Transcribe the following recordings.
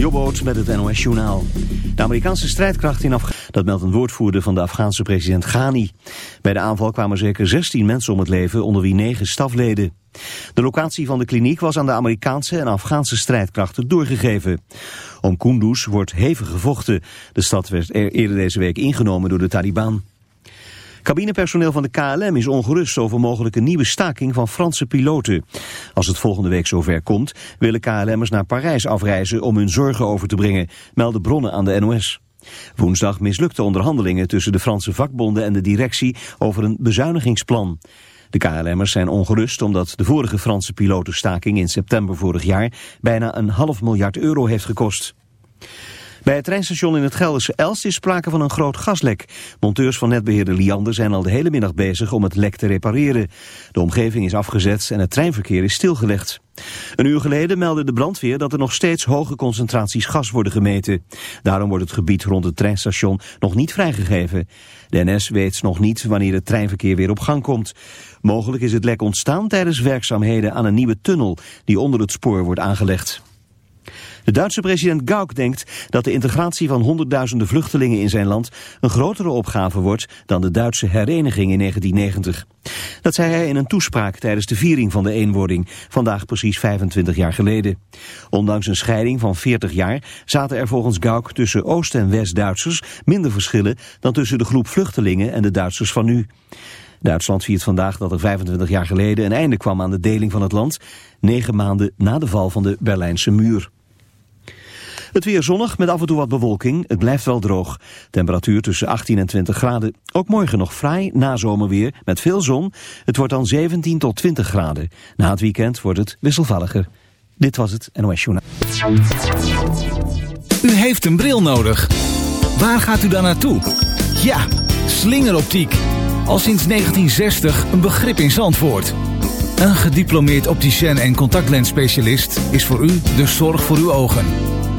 Jobboot met het NOS Journaal. De Amerikaanse strijdkracht in Afghanistan, dat meldt een woordvoerder van de Afghaanse president Ghani. Bij de aanval kwamen zeker 16 mensen om het leven, onder wie 9 stafleden. De locatie van de kliniek was aan de Amerikaanse en Afghaanse strijdkrachten doorgegeven. Om Kunduz wordt hevig gevochten. De stad werd eerder deze week ingenomen door de Taliban. Cabinepersoneel van de KLM is ongerust over mogelijke nieuwe staking van Franse piloten. Als het volgende week zover komt, willen KLM'ers naar Parijs afreizen om hun zorgen over te brengen, melden bronnen aan de NOS. Woensdag mislukte onderhandelingen tussen de Franse vakbonden en de directie over een bezuinigingsplan. De KLM'ers zijn ongerust omdat de vorige Franse pilotenstaking in september vorig jaar bijna een half miljard euro heeft gekost. Bij het treinstation in het Gelderse Elst is sprake van een groot gaslek. Monteurs van netbeheerder Liander zijn al de hele middag bezig om het lek te repareren. De omgeving is afgezet en het treinverkeer is stilgelegd. Een uur geleden meldde de brandweer dat er nog steeds hoge concentraties gas worden gemeten. Daarom wordt het gebied rond het treinstation nog niet vrijgegeven. De NS weet nog niet wanneer het treinverkeer weer op gang komt. Mogelijk is het lek ontstaan tijdens werkzaamheden aan een nieuwe tunnel die onder het spoor wordt aangelegd. De Duitse president Gauck denkt dat de integratie van honderdduizenden vluchtelingen in zijn land een grotere opgave wordt dan de Duitse hereniging in 1990. Dat zei hij in een toespraak tijdens de viering van de eenwording, vandaag precies 25 jaar geleden. Ondanks een scheiding van 40 jaar zaten er volgens Gauck tussen Oost- en West-Duitsers minder verschillen dan tussen de groep vluchtelingen en de Duitsers van nu. Duitsland viert vandaag dat er 25 jaar geleden een einde kwam aan de deling van het land, negen maanden na de val van de Berlijnse muur. Het weer zonnig met af en toe wat bewolking. Het blijft wel droog. Temperatuur tussen 18 en 20 graden. Ook morgen nog vrij, na zomerweer, met veel zon. Het wordt dan 17 tot 20 graden. Na het weekend wordt het wisselvalliger. Dit was het NOS Journaal. U heeft een bril nodig. Waar gaat u dan naartoe? Ja, slingeroptiek. Al sinds 1960 een begrip in Zandvoort. Een gediplomeerd opticien en contactlensspecialist is voor u de zorg voor uw ogen.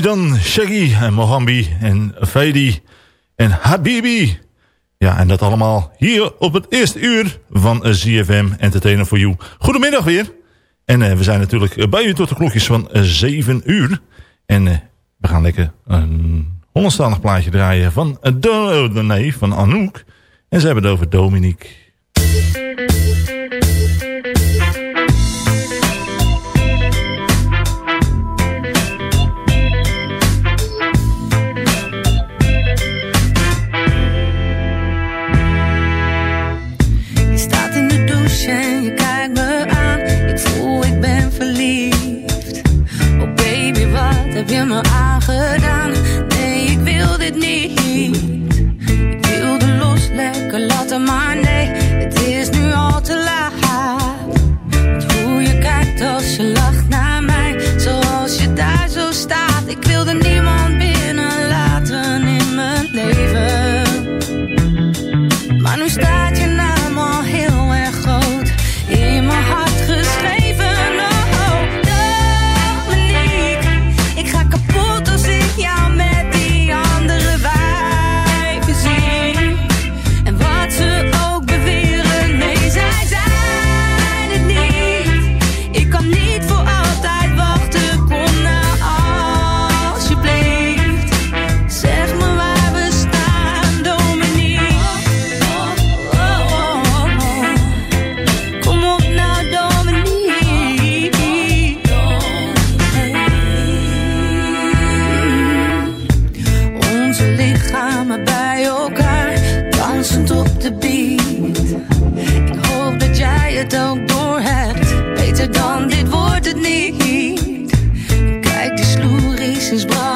dan. Shaggy en Mohambi en Fadi en Habibi. Ja, en dat allemaal hier op het eerste uur van ZFM Entertainer for You. Goedemiddag weer. En eh, we zijn natuurlijk bij u tot de klokjes van eh, uh, 7 uur. En eh, we gaan lekker een Hollandstalig plaatje draaien van, nee, van Anouk. En ze hebben het over Dominique. me aangedaan. Nee, ik wil dit niet. Ik wilde los, lekker laten, maar nee, het is nu al te laat. Want hoe je kijkt als je lacht is why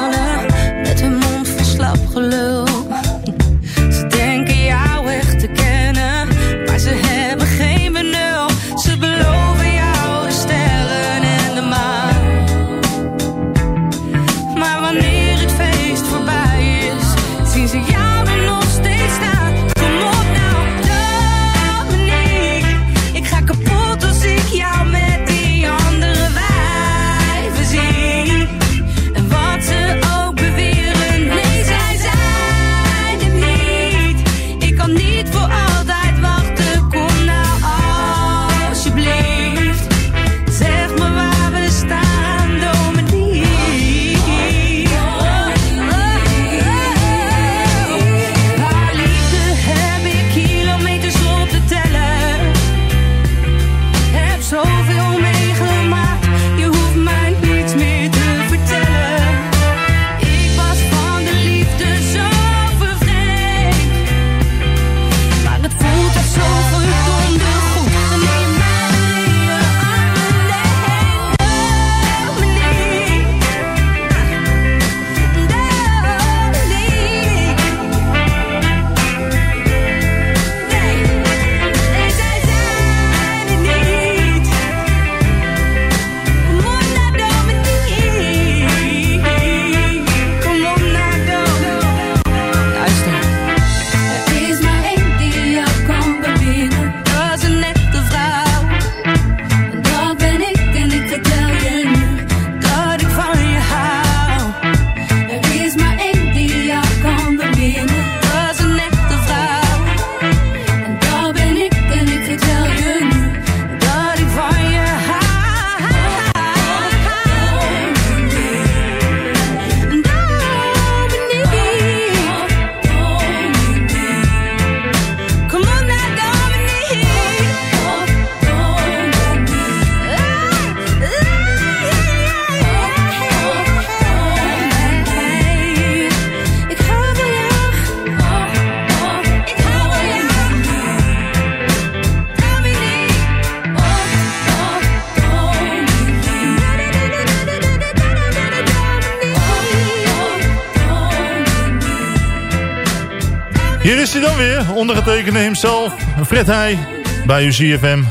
dan weer, ondergetekende hemzelf, Fred Heij, bij uw CFM.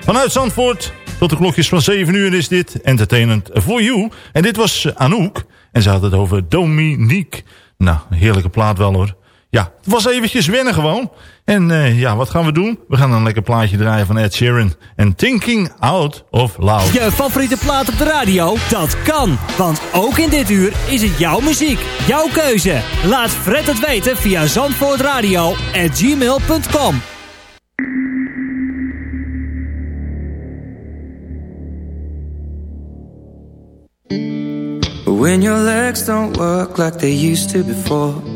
Vanuit Zandvoort, tot de klokjes van 7 uur is dit Entertainment for You. En dit was Anouk, en ze had het over Dominique. Nou, heerlijke plaat wel hoor. Ja, het was eventjes wennen gewoon. En uh, ja, wat gaan we doen? We gaan een lekker plaatje draaien van Ed Sheeran. En Thinking Out of Loud. Je favoriete plaat op de radio? Dat kan. Want ook in dit uur is het jouw muziek. Jouw keuze. Laat Fred het weten via zandvoortradio.gmail.com When your legs don't work like they used to before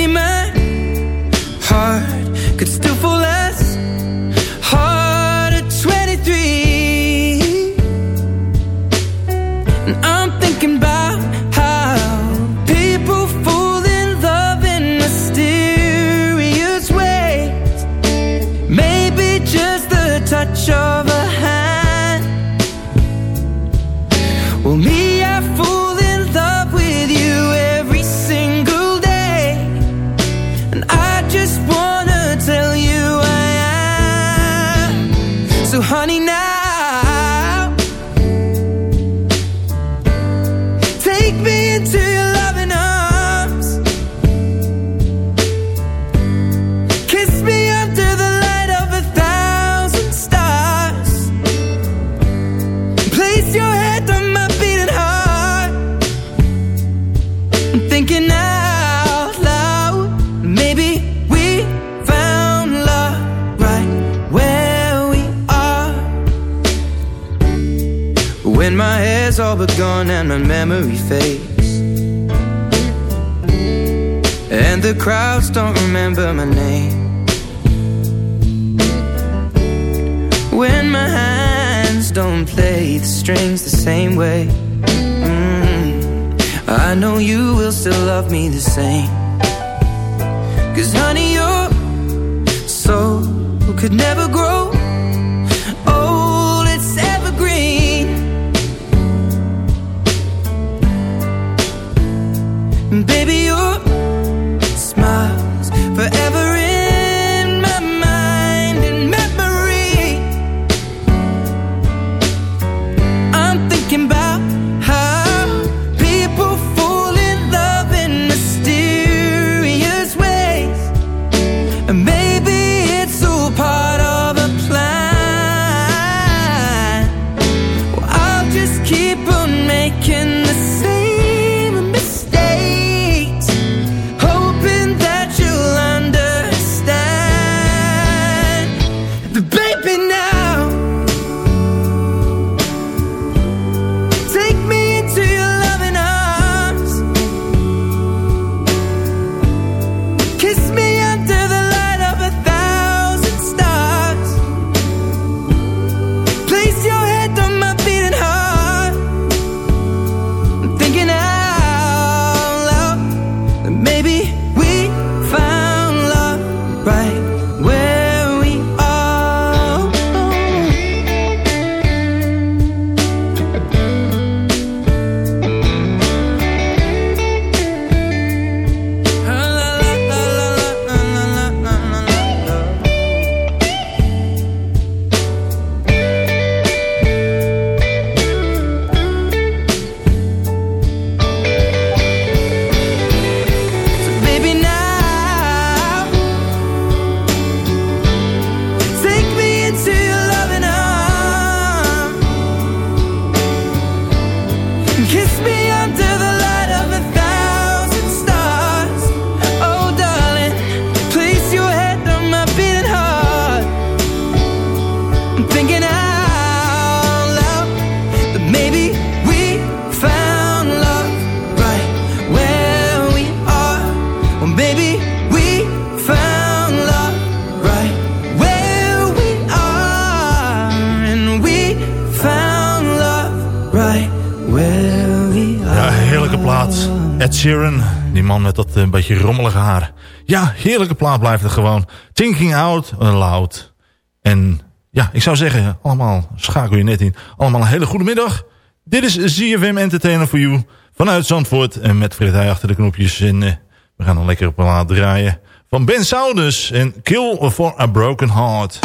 Sheeran, die man met dat eh, een beetje rommelige haar. Ja, heerlijke plaat blijft er gewoon. Thinking out loud. En ja, ik zou zeggen, allemaal schakel je net in. Allemaal een hele goede middag. Dit is ZFM Entertainer for You vanuit Zandvoort. En met Fred achter de knopjes. En eh, we gaan een lekkere plaat draaien. Van Ben Saunders en Kill for a Broken Heart.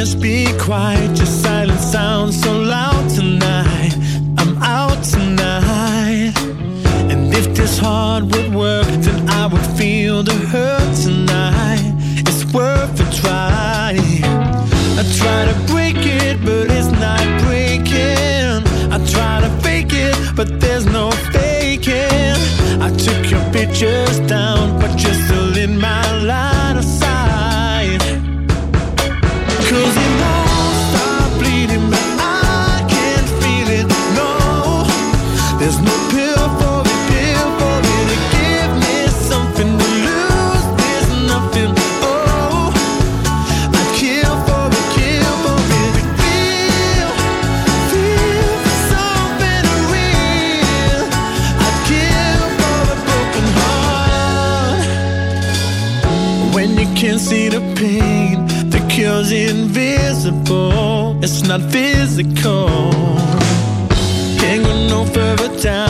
promise be quiet. Your silence sounds so loud tonight. I'm out tonight. And if this heart would work, then I would feel the hurt tonight. It's worth a try. I try to break it, but it's not breaking. I try to fake it, but there's no faking. I took your pictures down, but you're still in my life. Cause in it it's not physical. Can't go no further down.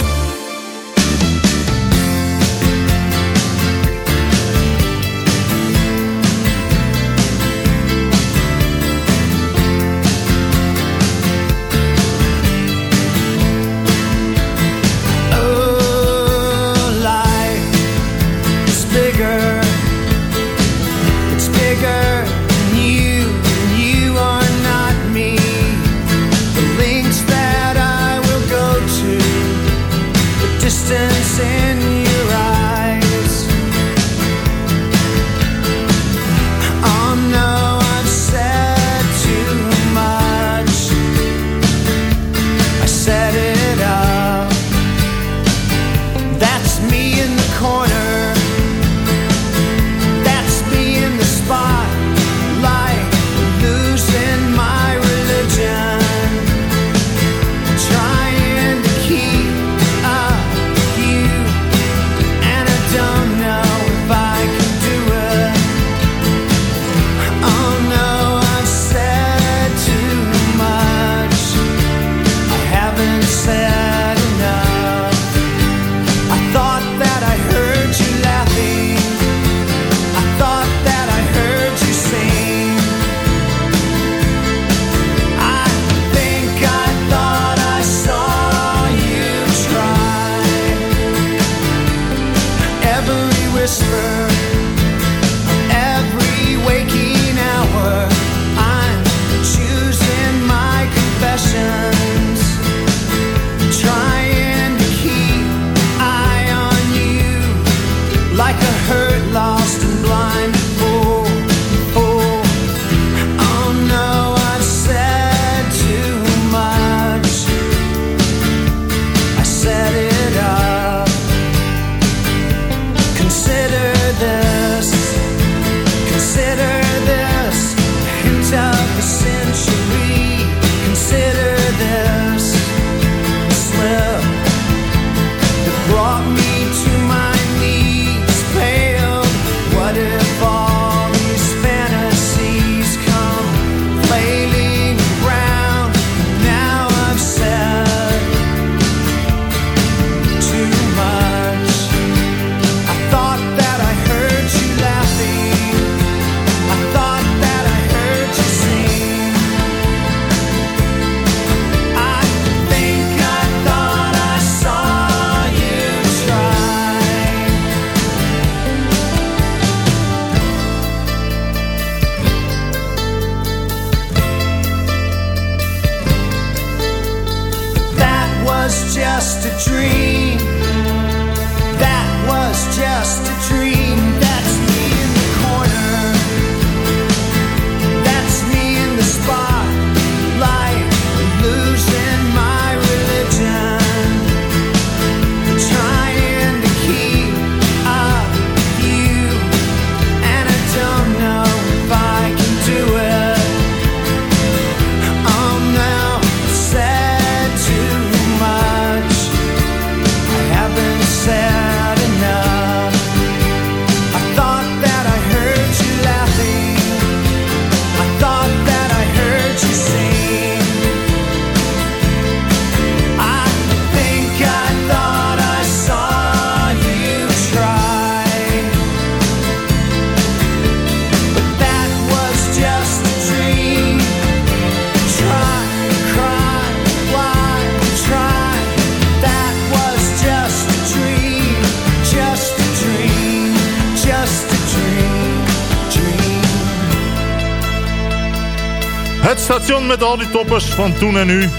Al die toppers van toen en nu.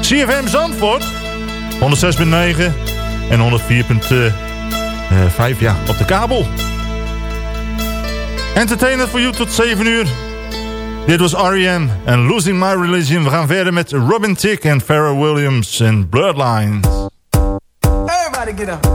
CFM Zandvoort. 106.9 en 104.5 eh, eh, ja, op de kabel. Entertainer voor u tot 7 uur. Dit was R.E.M. en Losing My Religion. We gaan verder met Robin Tick en Pharrell Williams en Bloodlines. Everybody get up.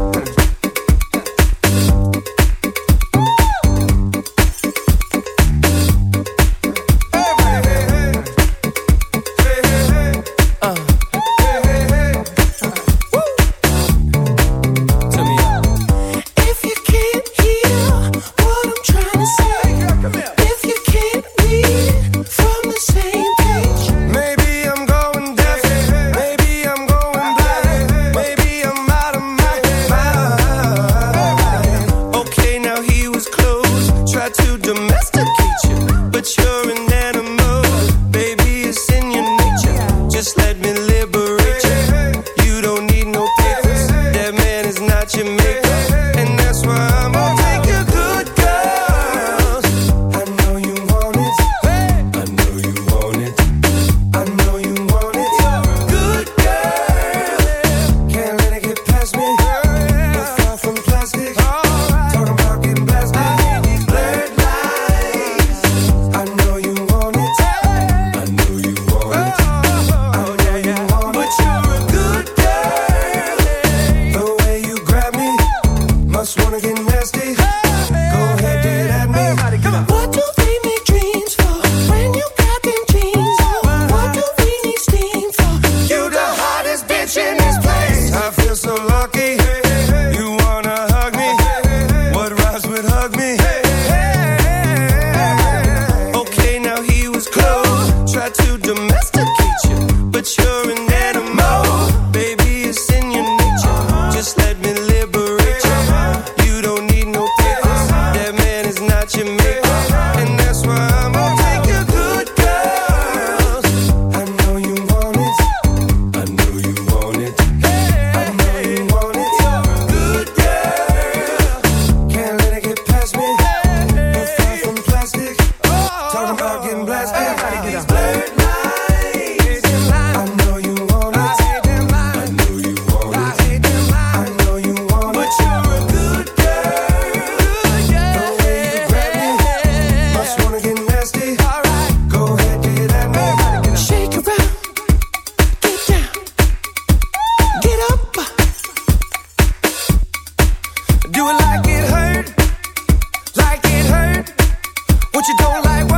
What you don't like?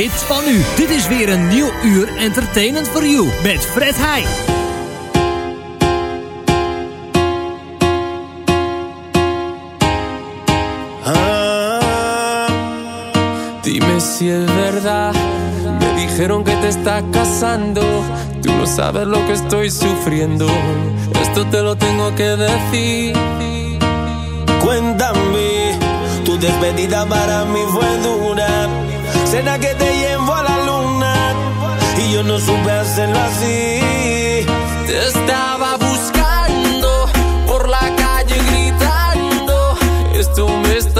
hits van nu. Dit is weer een nieuw uur Entertainment for You met Fred Heij. Ah, dime si es verdad, me dijeron que te está casando. Tú no sabes lo que estoy sufriendo, esto te lo tengo que decir. Cuéntame, tu despedida para mí fue dura Será que te llevo a la luna y yo no supe hacerlo así. Te estaba buscando por la calle gritando. Esto me está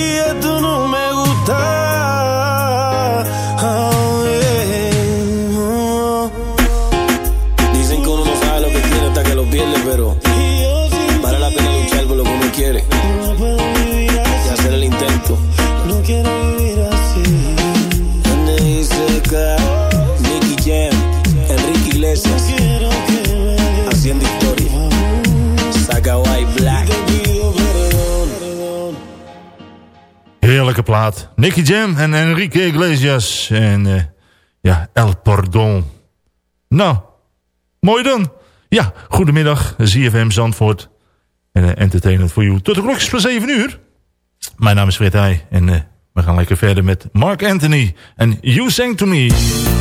Heerlijke plaat. Nicky Jam en Enrique Iglesias. En eh, ja, El Pardon. Nou, mooi dan. Ja, goedemiddag. ZFM Zandvoort. En uh, Entertainment for You. Tot de klokjes van 7 uur. Mijn naam is Fred. En uh, we gaan lekker verder met Mark Anthony. En You Sang To Me.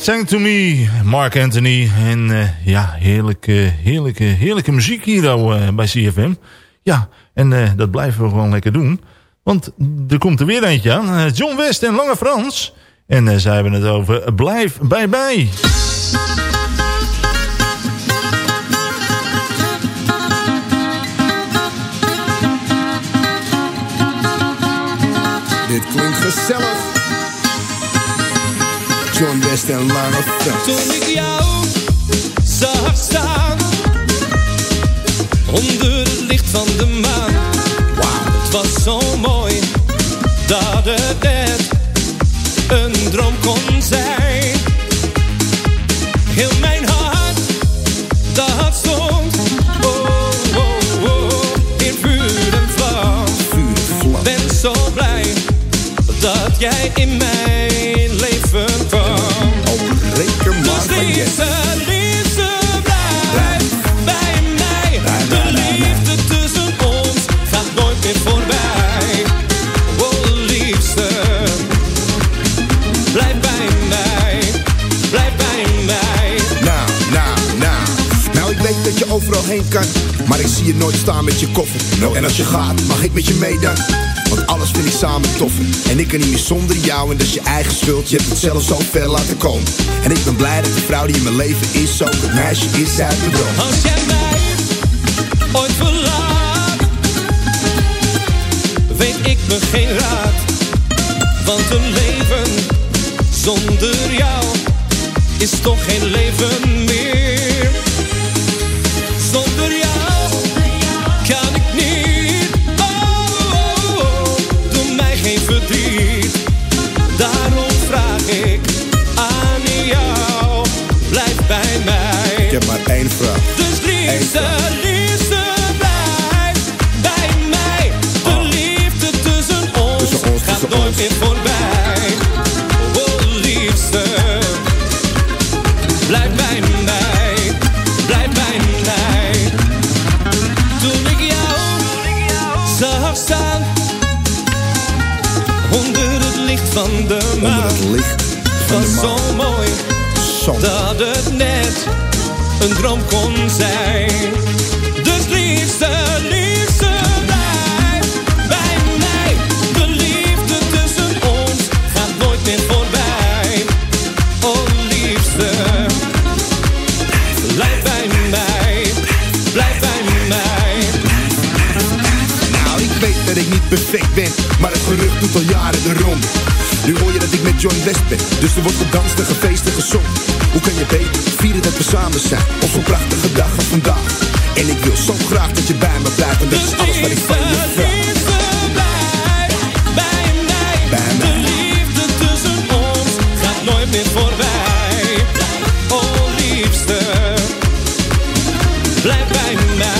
Sang To Me, Mark Anthony. En eh, ja, heerlijke, heerlijke, heerlijke muziek hier eh, bij CFM. Ja, en eh, dat blijven we gewoon lekker doen. Want er komt er weer eentje aan. John West en Lange Frans. En zij hebben het over Blijf bij bij. Dit klinkt gezellig. En Lange. Toen ik jou zag staan onder het licht van de maan. Wauw, het was zo mooi dat het net een droom kon zijn. Heel mijn hart, dat stond oh, oh, oh, in vuur en vlam. Ben zo blij dat jij in mijn overal heen kan. Maar ik zie je nooit staan met je koffer. Nou, en als je gaat, mag ik met je mee dan? Alles vind ik samen toffer. En ik kan niet meer zonder jou. En dat je eigen schuld. Je hebt het zelf zo ver laten komen. En ik ben blij dat de vrouw die in mijn leven is. Ook het meisje is uit mijn droom. Als jij mij ooit verlaat, weet ik me geen raad. Want een leven zonder jou is toch geen leven meer. Zonder Dus liefste, liefste, blijf bij mij. De liefde tussen ons gaat nooit meer voorbij. Oh, liefste, blijf bij mij. Blijf bij mij. Toen ik jou zag staan onder het licht van de maan. het licht van was de maan. zo mooi dat het net een droom kon zijn. Dus liefste, liefste, blijf bij mij. De liefde tussen ons gaat nooit meer voorbij. Oh liefste, blijf bij mij. Blijf bij mij. Nou, ik weet dat ik niet perfect ben, maar het gerucht doet al jaren de rond. Nu hoor je dat ik met John West ben, dus er wordt gedanst en gefeest en gezongen. Hoe kan je beter vieren dat we samen zijn, op zo'n prachtige dag als vandaag. En ik wil zo graag dat je bij me blijft, en dat is alles wat ik van je vraag. Bij mij. De liefde tussen ons gaat nooit meer voorbij. Oh liefste, blijf bij mij.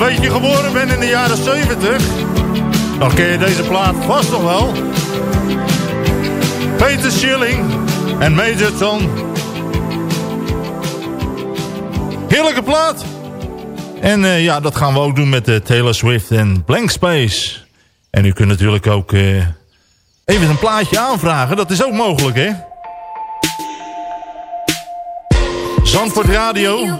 een beetje geboren bent in de jaren 70, dan ken je deze plaat vast nog wel. Peter Schilling en Major Tom. Heerlijke plaat. En eh, ja, dat gaan we ook doen met eh, Taylor Swift en Blank Space. En u kunt natuurlijk ook eh, even een plaatje aanvragen. Dat is ook mogelijk, hè? Zandvoort Radio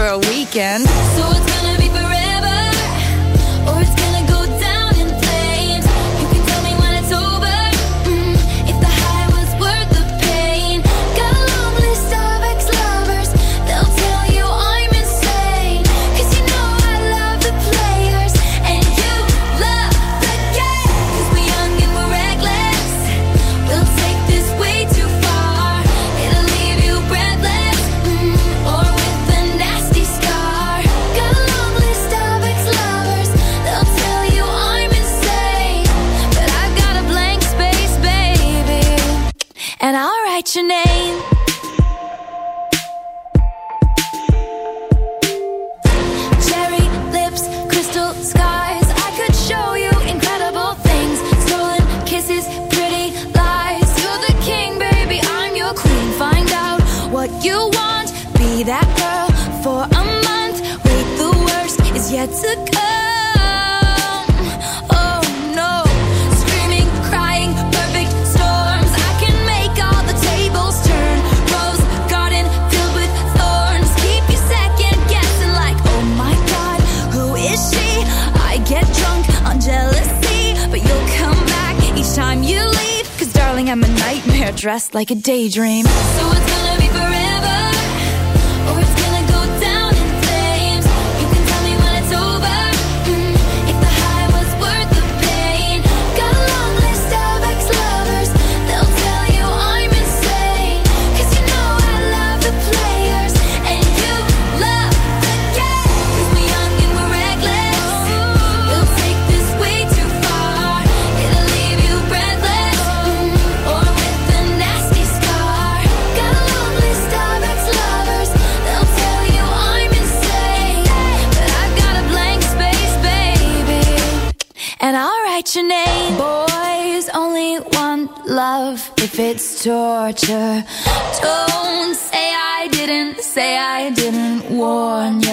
for a weekend. So like a daydream.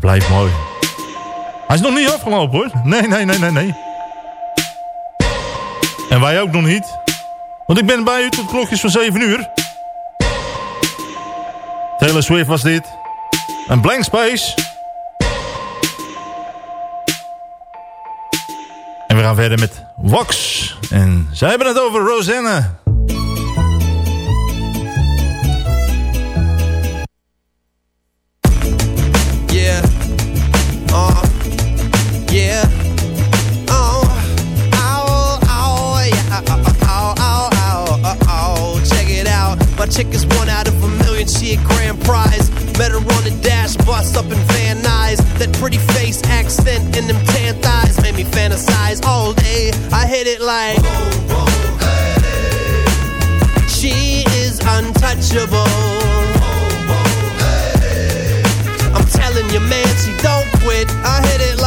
Blijft mooi. Hij is nog niet afgelopen hoor. Nee, nee, nee, nee, nee. En wij ook nog niet. Want ik ben bij u tot klokjes van 7 uur. Taylor Swift was dit. Een blank space. En we gaan verder met Wax. En zij hebben het over Rosanna. Chick one out of a million. She a grand prize. Met her on the dash bus up in Van Nuys. That pretty face, accent, and them tan thighs made me fantasize all day. I hit it like. She is untouchable. I'm telling you, man, she don't quit. I hit it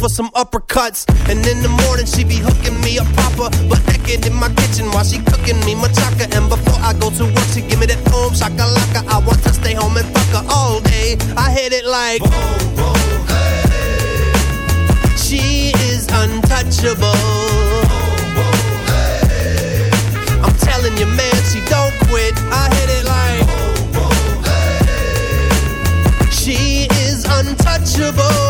for some uppercuts. And in the morning she be hooking me up proper. But naked in my kitchen while she cooking me machaca. And before I go to work she give me that home shakalaka. I want to stay home and fuck her all day. I hit it like. She is untouchable. I'm telling you, man, she don't quit. I hit it like. She is untouchable.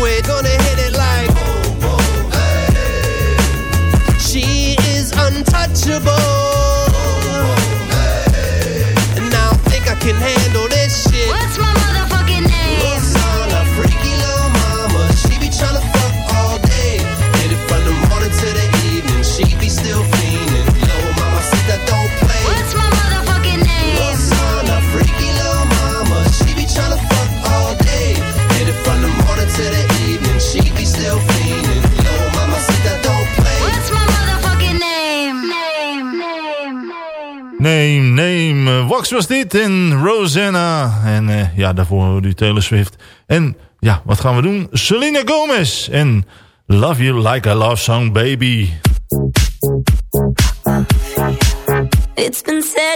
we're gonna hit it like. She is untouchable boom, boom, hey. And I think I can handle Was dit en Rosanna. En uh, ja, daarvoor hoorde u Taylor Swift. En ja, wat gaan we doen? Selena Gomez en Love You Like a Love Song Baby. It's been said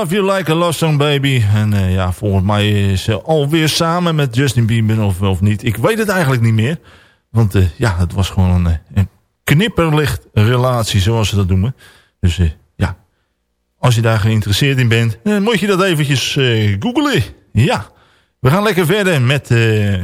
Love You Like a Love Song Baby. En uh, ja, volgens mij is ze alweer samen met Justin Bieber of, of niet. Ik weet het eigenlijk niet meer. Want uh, ja, het was gewoon een, een knipperlicht relatie, zoals ze dat noemen. Dus ja, als je daar geïnteresseerd in bent, moet je dat eventjes googlen. Ja, we gaan lekker verder met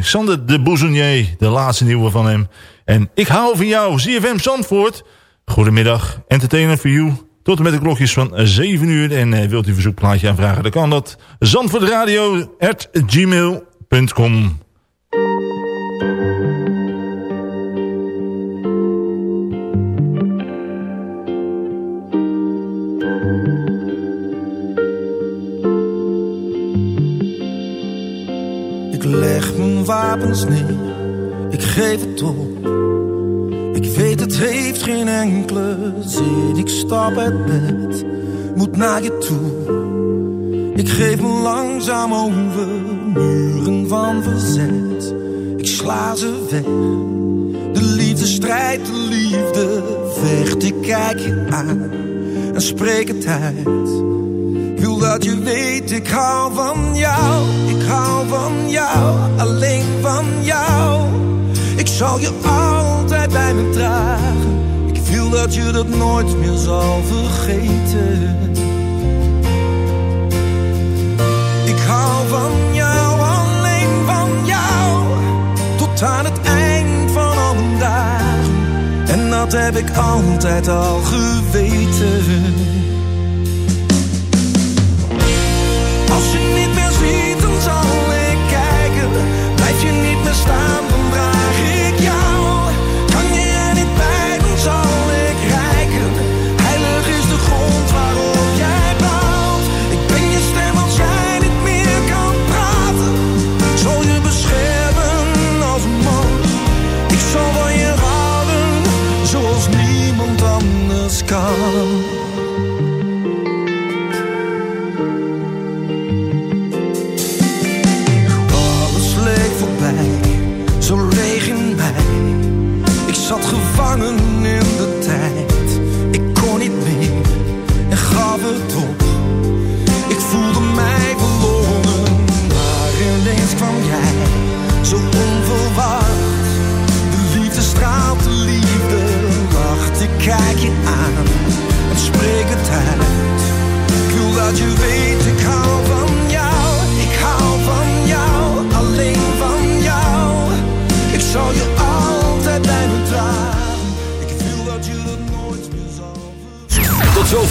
Sander de Bouzonier, de laatste nieuwe van hem. En ik hou van jou, ZFM Zandvoort. Goedemiddag, entertainer for you. Tot en met de klokjes van 7 uur. En uh, wilt u een verzoekplaatje aanvragen, dan kan dat. Zandvoortradio.gmail.com Ik leg mijn wapens neer, ik geef het op. Ik weet het heeft geen enkele zin, ik stap uit bed, moet naar je toe. Ik geef me langzaam over muren van verzet, ik sla ze weg. De liefde strijdt, de liefde vecht, ik kijk je aan en spreek het uit. Wil dat je weet, ik hou van jou, ik hou van jou, alleen van jou. Ik zal je altijd bij me dragen. Ik viel dat je dat nooit meer zal vergeten. Ik hou van jou, alleen van jou. Tot aan het eind van al mijn dagen. En dat heb ik altijd al geweten. Als je niet meer ziet, dan zal ik kijken. Blijf je niet meer staan.